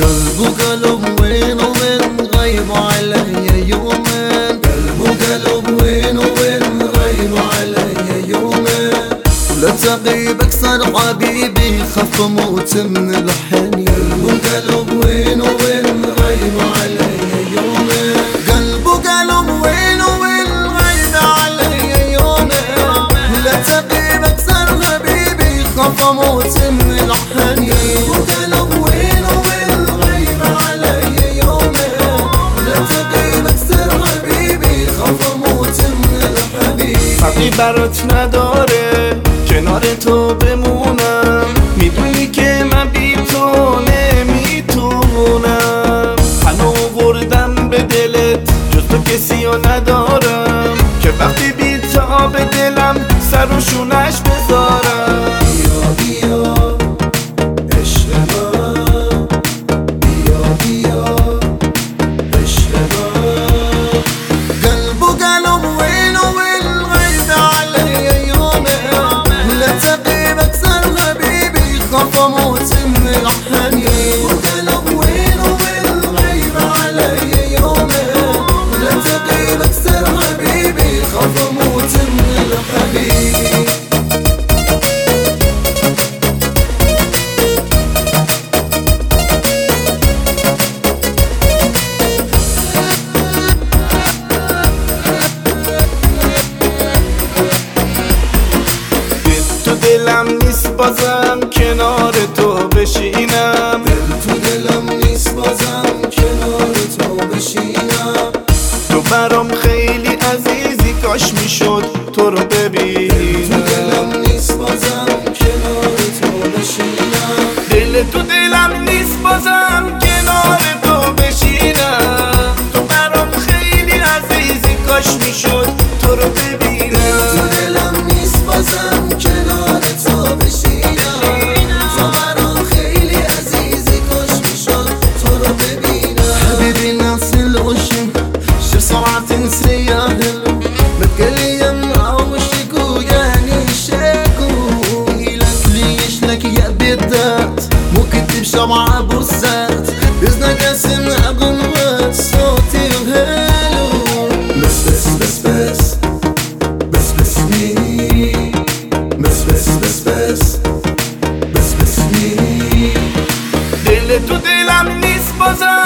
قلب وقلب وين وين غيب علي يومين؟ قلب وقلب وين وين غيب علي يومين؟ ولا تغيب أكثر حبيبي خف موت من الحنين. قلب وقلب وين وين غيب علي يومين؟ قلب وقلب وين وين غيب علي يومين؟ لا تغيب أكثر حبيبي خف موت من الحنين. برات نداره. کنار تو بمونم. می‌دونی که من بی تو نمی‌تونم. هنو بردم به دلت جز تو کسی رو ندارم. که وقتی بی به دلم سر و شونش بذارم. حبيبي خاف اموت من الحبيب تو دلم نیست بازم کنار تو بشینم. دل تو دلم نیست بازم کنار تو بشینم. تو برام خیلی کاش می‌شد. Je suis un peu censé, mais je suis un peu censé, je suis un peu censé, je suis un peu censé.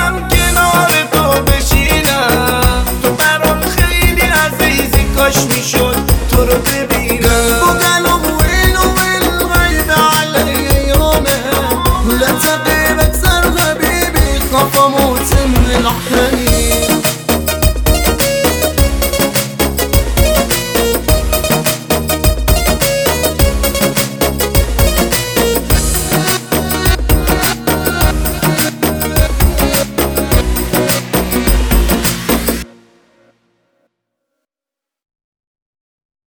Huh?